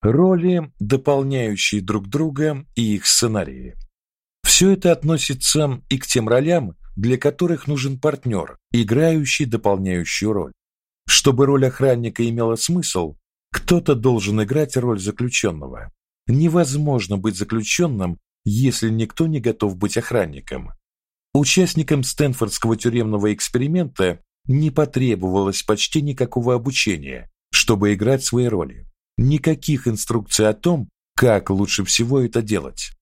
роли, дополняющие друг друга и их сценарии. Все это относится и к тем ролям, для которых нужен партнер, играющий дополняющую роль. Чтобы роль охранника имела смысл, кто-то должен играть роль заключенного. Невозможно быть заключенным, если никто не готов быть охранником. Участникам Стэнфордского тюремного эксперимента не потребовалось почти никакого обучения, чтобы играть свои роли. Никаких инструкций о том, как лучше всего это делать.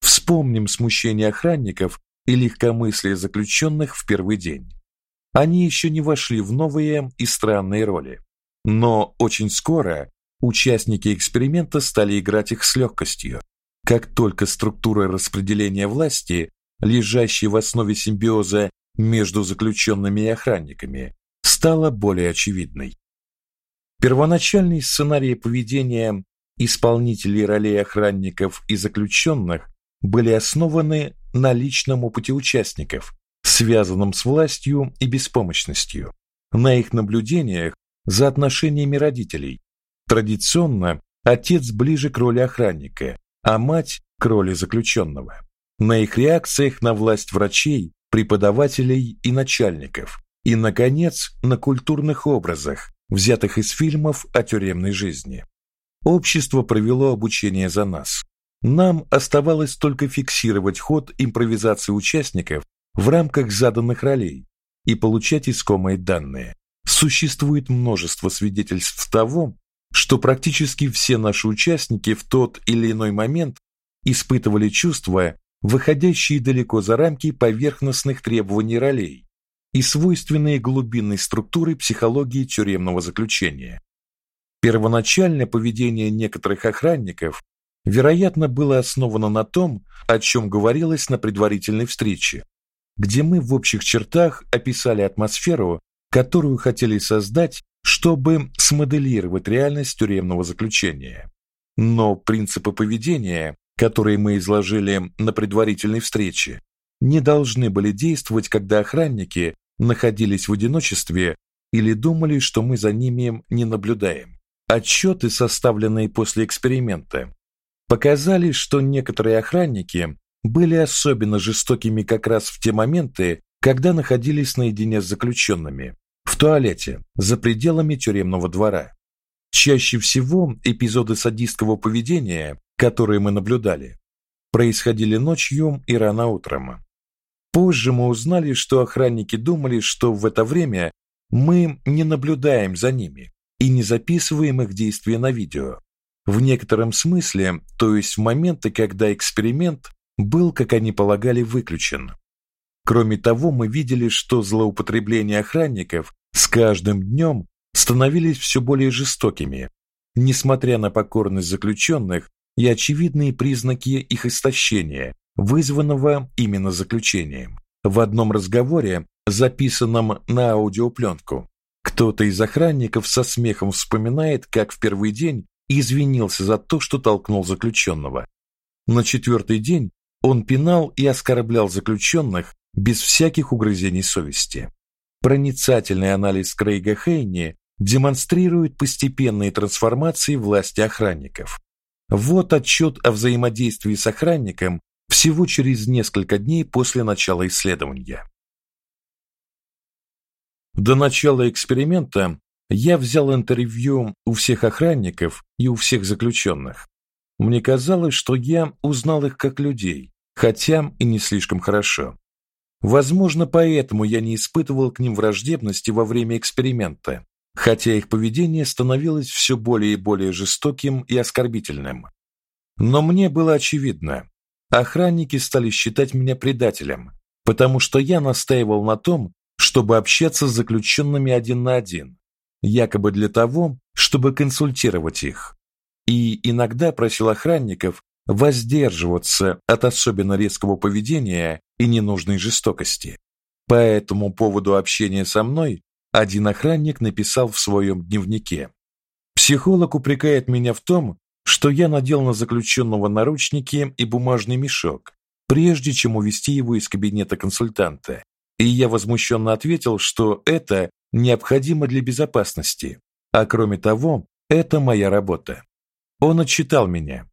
Вспомним смущение охранников и легкомыслие заключенных в первый день. Они еще не вошли в новые и странные роли. Но очень скоро участники эксперимента стали играть их с легкостью. Как только структура распределения власти, лежащая в основе симбиоза между заключенными и охранниками, стала более очевидной. Первоначальные сценарии поведения исполнителей ролей охранников и заключенных были основаны на личном опыте участников, связанном с властью и беспомощностью, на их наблюдениях за отношениями родителей. Традиционно отец ближе к роли охранника, а мать к роли заключенного. На их реакциях на власть врачей, преподавателей и начальников. И наконец, на культурных образах, взятых из фильмов о тюремной жизни. Общество провело обучение за нас. Нам оставалось только фиксировать ход импровизации участников в рамках заданных ролей и получать искомые данные. Существует множество свидетельств того, что практически все наши участники в тот или иной момент испытывали чувства, выходящие далеко за рамки поверхностных требований ролей и свойственные глубинной структуре психологии тюремного заключения. Первоначальное поведение некоторых охранников, вероятно, было основано на том, о чем говорилось на предварительной встрече, где мы в общих чертах описали атмосферу, которую хотели создать, чтобы смоделировать реальность тюремного заключения. Но принципы поведения, которые мы изложили на предварительной встрече, не должны были действовать, когда охранники находились в одиночестве или думали, что мы за ними не наблюдаем. Отчеты, составленные после эксперимента, показали, что некоторые охранники были особенно жестокими как раз в те моменты, когда находились наедине с заключенными, в туалете, за пределами тюремного двора. Чаще всего эпизоды садистского поведения, которые мы наблюдали, происходили ночью и рано утром. Позже мы узнали, что охранники думали, что в это время мы не наблюдаем за ними и не записываем их действия на видео. В некотором смысле, то есть в моменты, когда эксперимент был, как они полагали, выключен. Кроме того, мы видели, что злоупотребления охранников с каждым днем становились все более жестокими, несмотря на покорность заключенных и очевидные признаки их истощения, вызванного именно заключением. В одном разговоре, записанном на аудиопленку, кто-то из охранников со смехом вспоминает, как в первый день извинился за то, что толкнул заключенного. На четвертый день он пинал и оскорблял заключенных без всяких угрызений совести. Проницательный анализ Крейга Хейни демонстрирует постепенные трансформации власти охранников. Вот отчет о взаимодействии с охранником всего через несколько дней после начала исследования. До начала эксперимента я взял интервью у всех охранников и у всех заключенных. Мне казалось, что я узнал их как людей, хотя и не слишком хорошо. Возможно, поэтому я не испытывал к ним враждебности во время эксперимента, хотя их поведение становилось все более и более жестоким и оскорбительным. Но мне было очевидно, охранники стали считать меня предателем, потому что я настаивал на том, чтобы общаться с заключенными один на один, якобы для того, чтобы консультировать их. И иногда просил охранников воздерживаться от особенно резкого поведения и ненужной жестокости. По этому поводу общения со мной один охранник написал в своем дневнике: Психолог упрекает меня в том, что я надел на заключенного наручники и бумажный мешок, прежде чем увести его из кабинета консультанта. И я возмущенно ответил, что это необходимо для безопасности, а кроме того, это моя работа. Он отчитал меня.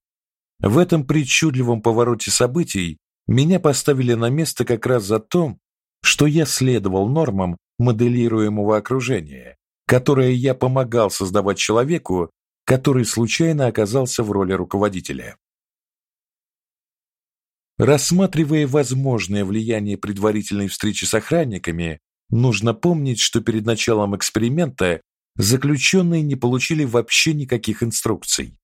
В этом причудливом повороте событий меня поставили на место как раз за то, что я следовал нормам моделируемого окружения, которое я помогал создавать человеку, который случайно оказался в роли руководителя. Рассматривая возможное влияние предварительной встречи с охранниками, нужно помнить, что перед началом эксперимента заключенные не получили вообще никаких инструкций.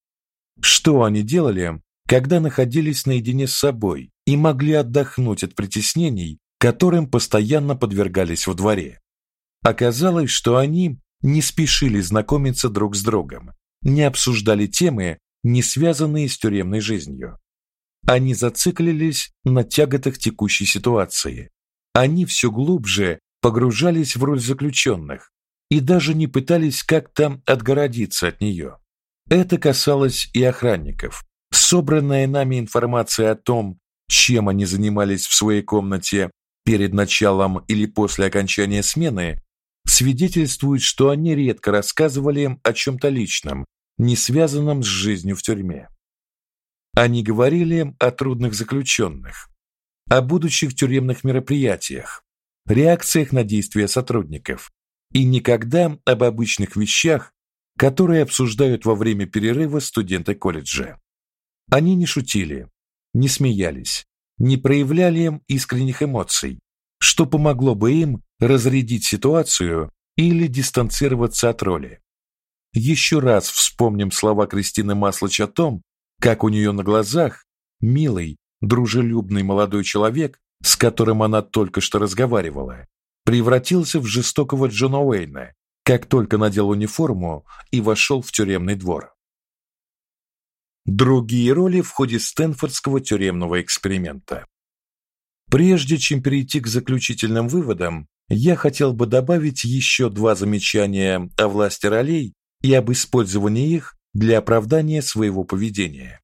Что они делали, когда находились наедине с собой и могли отдохнуть от притеснений, которым постоянно подвергались во дворе? Оказалось, что они не спешили знакомиться друг с другом, не обсуждали темы, не связанные с тюремной жизнью. Они зациклились на тяготах текущей ситуации. Они все глубже погружались в роль заключенных и даже не пытались как-то отгородиться от нее. Это касалось и охранников. Собранная нами информация о том, чем они занимались в своей комнате перед началом или после окончания смены, свидетельствует, что они редко рассказывали о чем то личном, не связанном с жизнью в тюрьме. Они говорили о трудных заключенных, о будущих тюремных мероприятиях, реакциях на действия сотрудников и никогда об обычных вещах, которые обсуждают во время перерыва студенты колледжа. Они не шутили, не смеялись, не проявляли искренних эмоций, что помогло бы им разрядить ситуацию или дистанцироваться от роли. Еще раз вспомним слова Кристины Маслач о том, как у нее на глазах милый, дружелюбный молодой человек, с которым она только что разговаривала, превратился в жестокого Джона Уэйна, как только надел униформу и вошел в тюремный двор. Другие роли в ходе Стэнфордского тюремного эксперимента. Прежде чем перейти к заключительным выводам, я хотел бы добавить еще два замечания о власти ролей и об использовании их для оправдания своего поведения.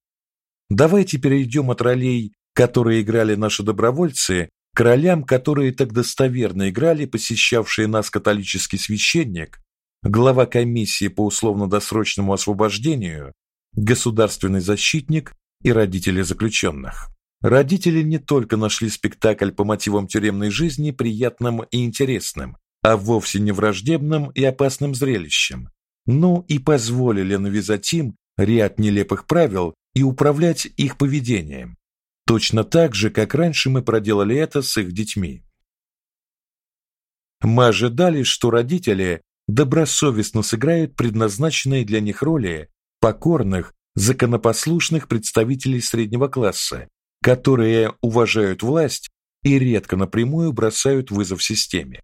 Давайте перейдем от ролей, которые играли наши добровольцы, к ролям, которые так достоверно играли посещавшие нас католический священник, глава комиссии по условно-досрочному освобождению, государственный защитник и родители заключенных. Родители не только нашли спектакль по мотивам тюремной жизни приятным и интересным, а вовсе не враждебным и опасным зрелищем, но и позволили навязать им ряд нелепых правил и управлять их поведением, точно так же, как раньше мы проделали это с их детьми. Мы ожидали, что родители добросовестно сыграют предназначенные для них роли покорных, законопослушных представителей среднего класса, которые уважают власть и редко напрямую бросают вызов системе.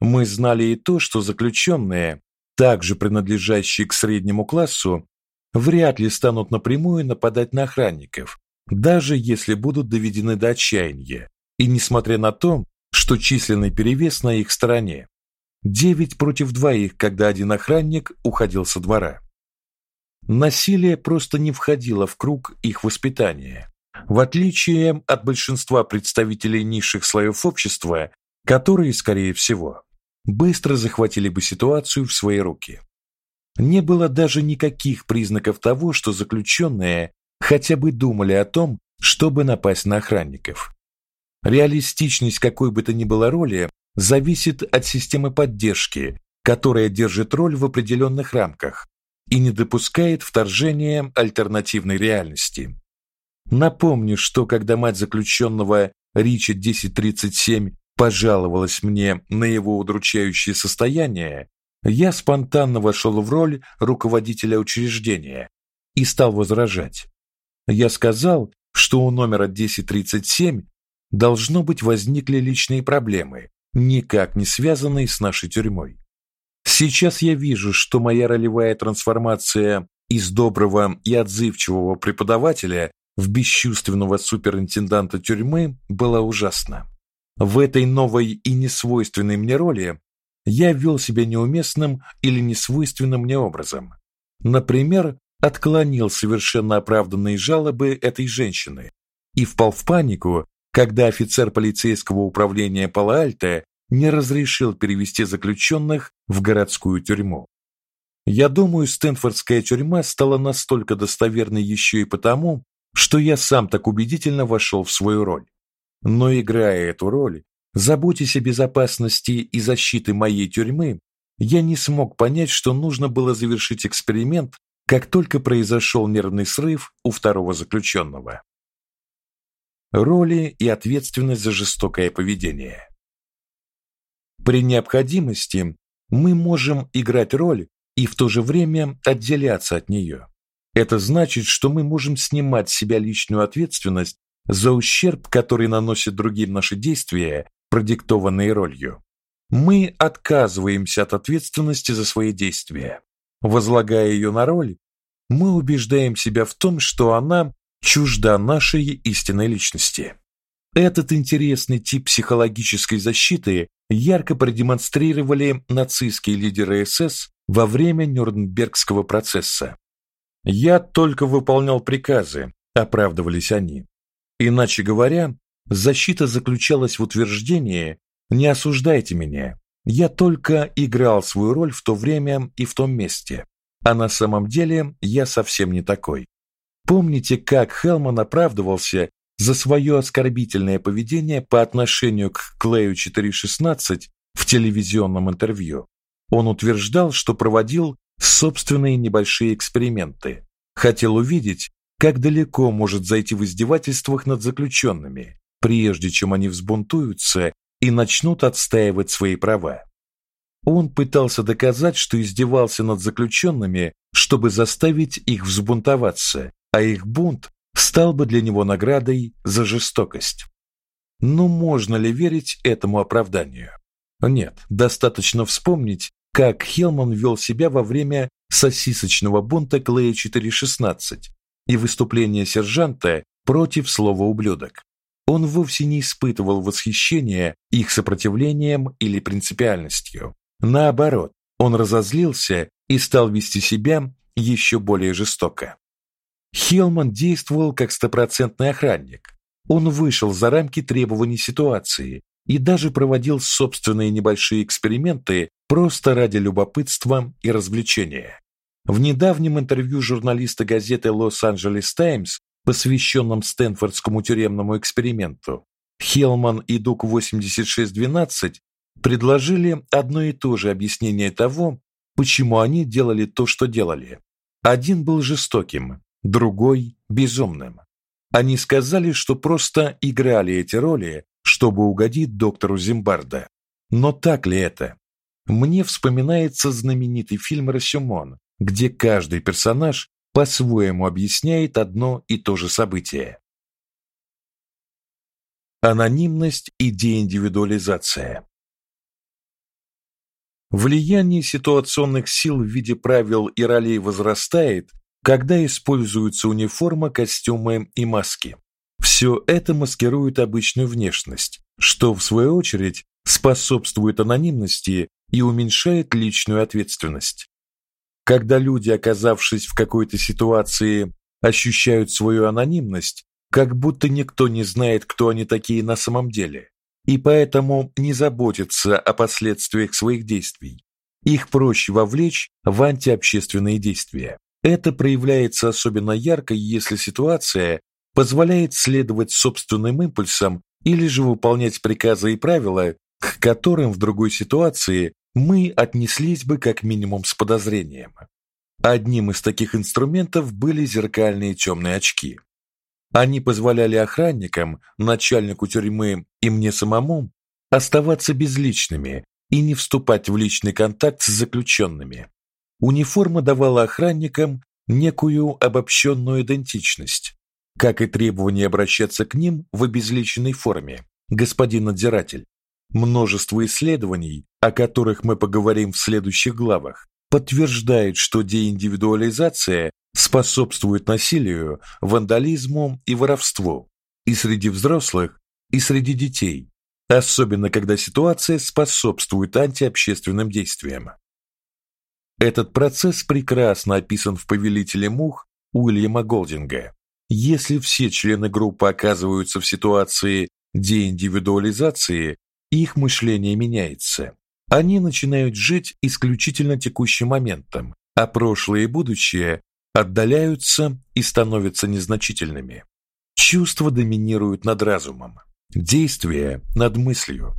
Мы знали и то, что заключенные, также принадлежащие к среднему классу, вряд ли станут напрямую нападать на охранников, даже если будут доведены до отчаяния, и несмотря на то, что численный перевес на их стороне. Девять против двоих, когда один охранник уходил со двора. Насилие просто не входило в круг их воспитания, в отличие от большинства представителей низших слоев общества, которые, скорее всего, быстро захватили бы ситуацию в свои руки. Не было даже никаких признаков того, что заключенные хотя бы думали о том, чтобы напасть на охранников. Реалистичность какой бы то ни было роли зависит от системы поддержки, которая держит роль в определенных рамках и не допускает вторжения альтернативной реальности. Напомню, что когда мать заключенного Ричи 1037 пожаловалась мне на его удручающее состояние, я спонтанно вошел в роль руководителя учреждения и стал возражать. Я сказал, что у номера 1037 должно быть возникли личные проблемы, никак не связанные с нашей тюрьмой. Сейчас я вижу, что моя ролевая трансформация из доброго и отзывчивого преподавателя в бесчувственного суперинтенданта тюрьмы была ужасна. В этой новой и несвойственной мне роли я вел себя неуместным или несвойственным мне образом. Например, отклонил совершенно оправданные жалобы этой женщины и впал в панику, когда офицер полицейского управления Пала-Альто не разрешил перевести заключенных в городскую тюрьму. Я думаю, Стэнфордская тюрьма стала настолько достоверной еще и потому, что я сам так убедительно вошел в свою роль. Но играя эту роль, заботясь о безопасности и защите моей тюрьмы, я не смог понять, что нужно было завершить эксперимент, как только произошел нервный срыв у второго заключенного. Роли и ответственность за жестокое поведение. При необходимости мы можем играть роль и в то же время отделяться от нее. Это значит, что мы можем снимать с себя личную ответственность за ущерб, который наносят другим наши действия, продиктованные ролью. Мы отказываемся от ответственности за свои действия. Возлагая ее на роль, мы убеждаем себя в том, что она чужда нашей истинной личности. Этот интересный тип психологической защиты ярко продемонстрировали нацистские лидеры СС во время Нюрнбергского процесса. Я только выполнял приказы, оправдывались они. Иначе говоря, защита заключалась в утверждении: не осуждайте меня. Я только играл свою роль в то время и в том месте. А на самом деле я совсем не такой. Помните, как Хелман оправдывался за свое оскорбительное поведение по отношению к Клею 416 в телевизионном интервью? Он утверждал, что проводил собственные небольшие эксперименты, хотел увидеть, как далеко может зайти в издевательствах над заключенными, прежде чем они взбунтуются и начнут отстаивать свои права. Он пытался доказать, что издевался над заключенными, чтобы заставить их взбунтоваться, а их бунт стал бы для него наградой за жестокость. Но можно ли верить этому оправданию? Нет, достаточно вспомнить, как Хелман вел себя во время сосисочного бунта Клея 416 и выступления сержанта против слова ублюдок. Он вовсе не испытывал восхищения их сопротивлением или принципиальностью. Наоборот, он разозлился и стал вести себя еще более жестоко. Хелман действовал как стопроцентный охранник. Он вышел за рамки требований ситуации и даже проводил собственные небольшие эксперименты просто ради любопытства и развлечения. В недавнем интервью журналиста газеты Los-Angeles Times, посвященном Стэнфордскому тюремному эксперименту, Хелман и Дук 8612 предложили одно и то же объяснение того, почему они делали то, что делали. Один был жестоким, другой безумным. Они сказали, что просто играли эти роли, чтобы угодить доктору Зимбарда. Но так ли это? Мне вспоминается знаменитый фильм Рашомон, где каждый персонаж по-своему объясняет одно и то же событие. Анонимность и деиндивидуализация. Влияние ситуационных сил в виде правил и ролей возрастает, когда используются униформа, костюмы и маски. Все это маскирует обычную внешность, что в свою очередь способствует анонимности и уменьшает личную ответственность. Когда люди, оказавшись в какой-то ситуации, ощущают свою анонимность, как будто никто не знает, кто они такие на самом деле, и поэтому не заботятся о последствиях своих действий. Их проще вовлечь в антиобщественные действия. Это проявляется особенно ярко, если ситуация позволяет следовать собственным импульсам или же выполнять приказы и правила, к которым в другой ситуации мы отнеслись бы как минимум с подозрением. Одним из таких инструментов были зеркальные темные очки. Они позволяли охранникам, начальнику тюрьмы и мне самому оставаться безличными и не вступать в личный контакт с заключенными. Униформа давала охранникам некую обобщенную идентичность, как и требование обращаться к ним в обезличенной форме, господин надзиратель. Множество исследований, о которых мы поговорим в следующих главах, подтверждает, что деиндивидуализация способствует насилию, вандализму и воровству и среди взрослых, и среди детей, особенно когда ситуация способствует антиобщественным действиям. Этот процесс прекрасно описан в Повелителе мух Уильяма Голдинга. Если все члены группы оказываются в ситуации деиндивидуализации, их мышление меняется. Они начинают жить исключительно текущим моментом, а прошлое и будущее отдаляются и становятся незначительными. Чувства доминируют над разумом, действия над мыслью.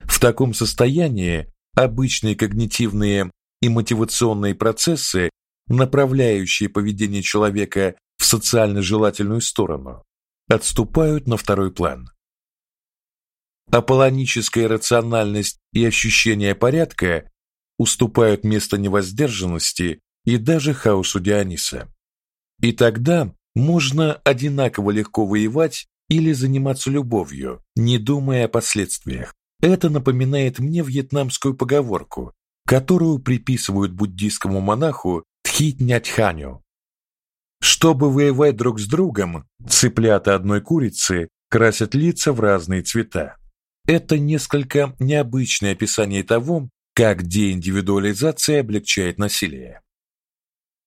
В таком состоянии обычные когнитивные и мотивационные процессы, направляющие поведение человека в социально желательную сторону, отступают на второй план. Аполлоническая рациональность и ощущение порядка уступают место невоздержанности и даже хаосу Диониса. И тогда можно одинаково легко воевать или заниматься любовью, не думая о последствиях. Это напоминает мне вьетнамскую поговорку, которую приписывают буддийскому монаху Тхитнятханю. Чтобы воевать друг с другом, цыплята одной курицы красят лица в разные цвета. Это несколько необычное описание того, как деиндивидуализация облегчает насилие.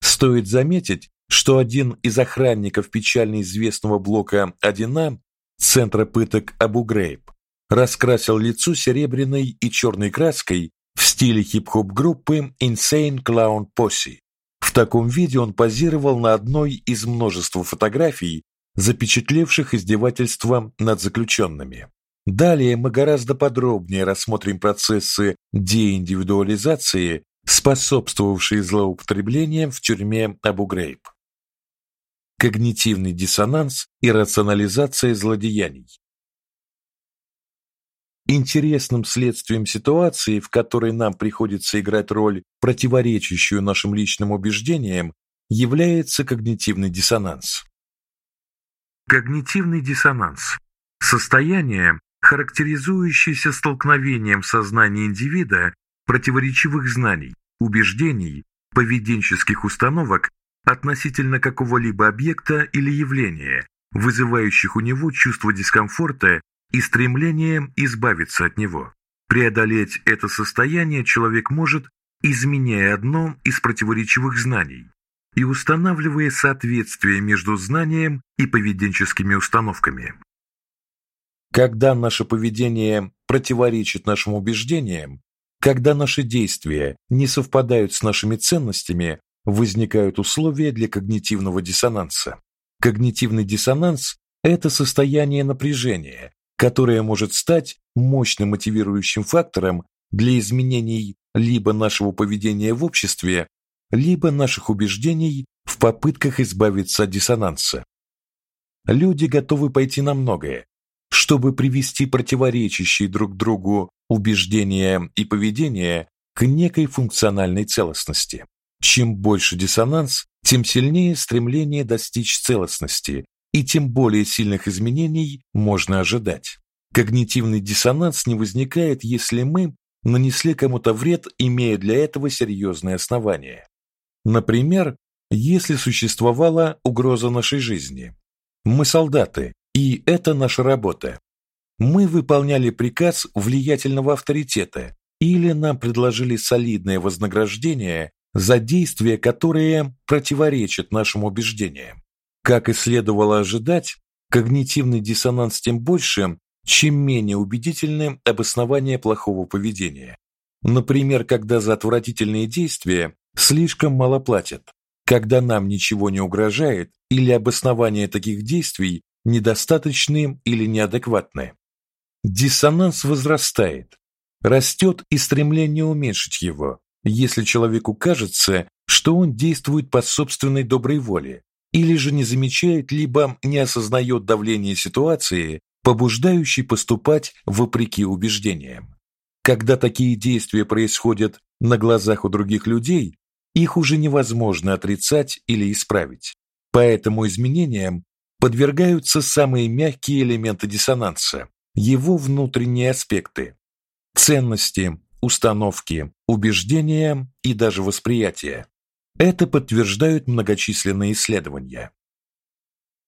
Стоит заметить, что один из охранников печально известного блока 1А центра пыток Абу-Грейб раскрасил лицо серебряной и черной краской в стиле хип-хоп группы Insane Clown Posse. В таком виде он позировал на одной из множества фотографий, запечатлевших издевательства над заключенными. Далее мы гораздо подробнее рассмотрим процессы деиндивидуализации, способствовавшие злоупотреблениям в тюрьме Абу-Грейб. Когнитивный диссонанс и рационализация злодеяний. Интересным следствием ситуации, в которой нам приходится играть роль, противоречащую нашим личным убеждениям, является когнитивный диссонанс. Когнитивный диссонанс состояние, характеризующееся столкновением сознания индивида противоречивых знаний, убеждений, поведенческих установок относительно какого-либо объекта или явления, вызывающих у него чувство дискомфорта и стремление избавиться от него. Преодолеть это состояние человек может, изменяя одно из противоречивых знаний и устанавливая соответствие между знанием и поведенческими установками. Когда наше поведение противоречит нашим убеждениям, когда наши действия не совпадают с нашими ценностями, возникают условия для когнитивного диссонанса. Когнитивный диссонанс это состояние напряжения, которое может стать мощным мотивирующим фактором для изменений либо нашего поведения в обществе, либо наших убеждений в попытках избавиться от диссонанса. Люди готовы пойти на многое, чтобы привести противоречащие друг другу убеждения и поведение к некой функциональной целостности. Чем больше диссонанс, тем сильнее стремление достичь целостности, и тем более сильных изменений можно ожидать. Когнитивный диссонанс не возникает, если мы нанесли кому-то вред, имея для этого серьезные основания. Например, если существовала угроза нашей жизни. Мы солдаты, и это наша работа. Мы выполняли приказ влиятельного авторитета или нам предложили солидное вознаграждение за действия, которые противоречат нашим убеждениям. Как и следовало ожидать, когнитивный диссонанс тем больше, чем менее убедительны обоснования плохого поведения. Например, когда за отвратительные действия слишком мало платят, когда нам ничего не угрожает или обоснования таких действий недостаточны или неадекватны. Диссонанс возрастает, растет и стремление уменьшить его, если человеку кажется, что он действует по собственной доброй воле, или же не замечает либо не осознает давление ситуации, побуждающей поступать вопреки убеждениям. Когда такие действия происходят на глазах у других людей, их уже невозможно отрицать или исправить. Поэтому изменениям подвергаются самые мягкие элементы диссонанса, его внутренние аспекты: ценности, установки, убеждения и даже восприятие. Это подтверждают многочисленные исследования.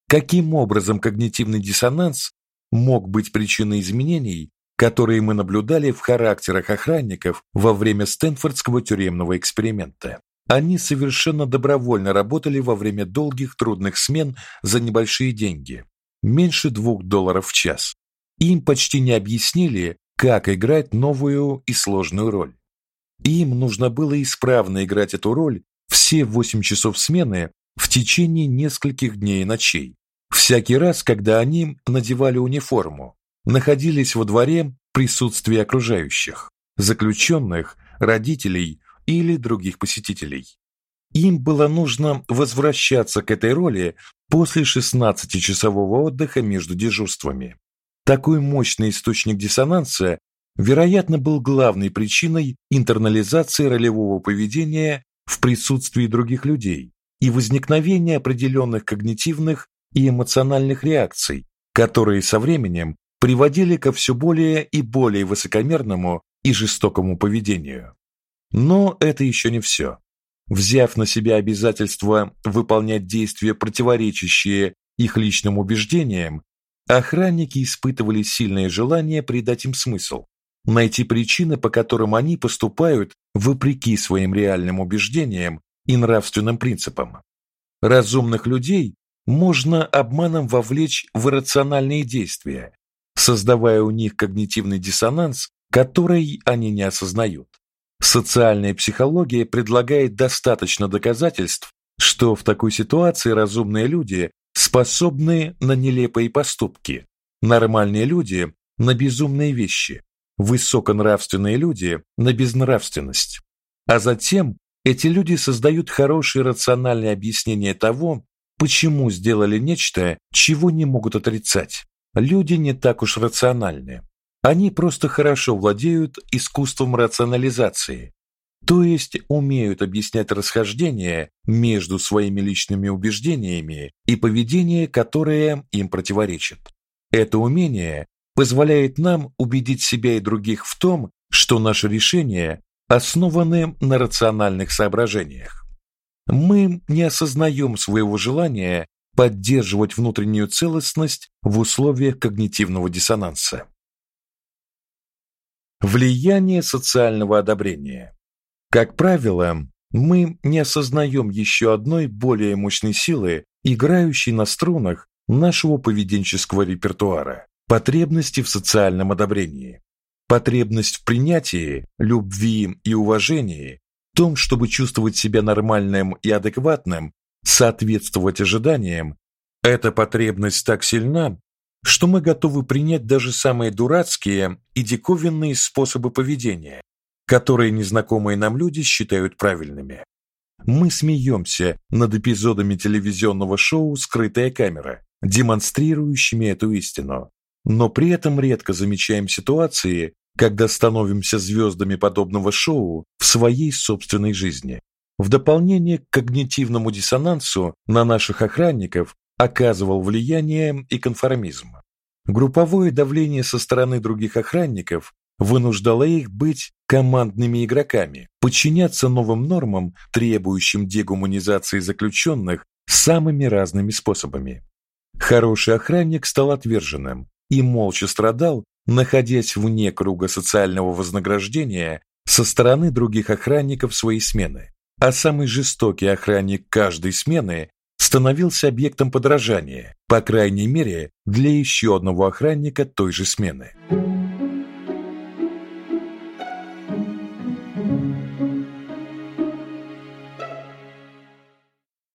Каким образом когнитивный диссонанс мог быть причиной изменений, которые мы наблюдали в характерах охранников во время Стэнфордского тюремного эксперимента? Они совершенно добровольно работали во время долгих трудных смен за небольшие деньги, меньше двух долларов в час. Им почти не объяснили, как играть новую и сложную роль. Им нужно было исправно играть эту роль все 8 часов смены в течение нескольких дней и ночей. Всякий раз, когда они надевали униформу, находились во дворе в присутствии окружающих, заключенных, родителей или других посетителей. Им было нужно возвращаться к этой роли после 16-часового отдыха между дежурствами. Такой мощный источник диссонанса, вероятно, был главной причиной интернализации ролевого поведения в присутствии других людей и возникновения определенных когнитивных и эмоциональных реакций, которые со временем приводили ко все более и более высокомерному и жестокому поведению. Но это еще не все. Взяв на себя обязательство выполнять действия, противоречащие их личным убеждениям, охранники испытывали сильное желание придать им смысл, найти причины, по которым они поступают вопреки своим реальным убеждениям и нравственным принципам. Разумных людей можно обманом вовлечь в иррациональные действия, создавая у них когнитивный диссонанс, который они не осознают. Социальная психология предлагает достаточно доказательств, что в такой ситуации разумные люди способны на нелепые поступки, нормальные люди на безумные вещи, высоконравственные люди на безнравственность. А затем эти люди создают хорошие рациональные объяснения того, почему сделали нечто, чего не могут отрицать. Люди не так уж рациональны. Они просто хорошо владеют искусством рационализации, то есть умеют объяснять расхождения между своими личными убеждениями и поведение, которое им противоречит. Это умение позволяет нам убедить себя и других в том, что наши решения основаны на рациональных соображениях. Мы не осознаем своего желания поддерживать внутреннюю целостность в условиях когнитивного диссонанса. Влияние социального одобрения. Как правило, мы не осознаем еще одной более мощной силы, играющей на струнах нашего поведенческого репертуара потребности в социальном одобрении. Потребность в принятии, любви и уважении, в том, чтобы чувствовать себя нормальным и адекватным, соответствовать ожиданиям, эта потребность так сильна, что мы готовы принять даже самые дурацкие и диковинные способы поведения, которые незнакомые нам люди считают правильными. Мы смеемся над эпизодами телевизионного шоу Скрытая камера, демонстрирующими эту истину, но при этом редко замечаем ситуации, когда становимся звездами подобного шоу в своей собственной жизни. В дополнение к когнитивному диссонансу на наших охранников оказывал влияние и конформизм. Групповое давление со стороны других охранников вынуждало их быть командными игроками, подчиняться новым нормам, требующим дегуманизации заключенных самыми разными способами. Хороший охранник стал отверженным и молча страдал, находясь вне круга социального вознаграждения со стороны других охранников своей смены. А самый жестокий охранник каждой смены становился объектом подражания, по крайней мере, для еще одного охранника той же смены.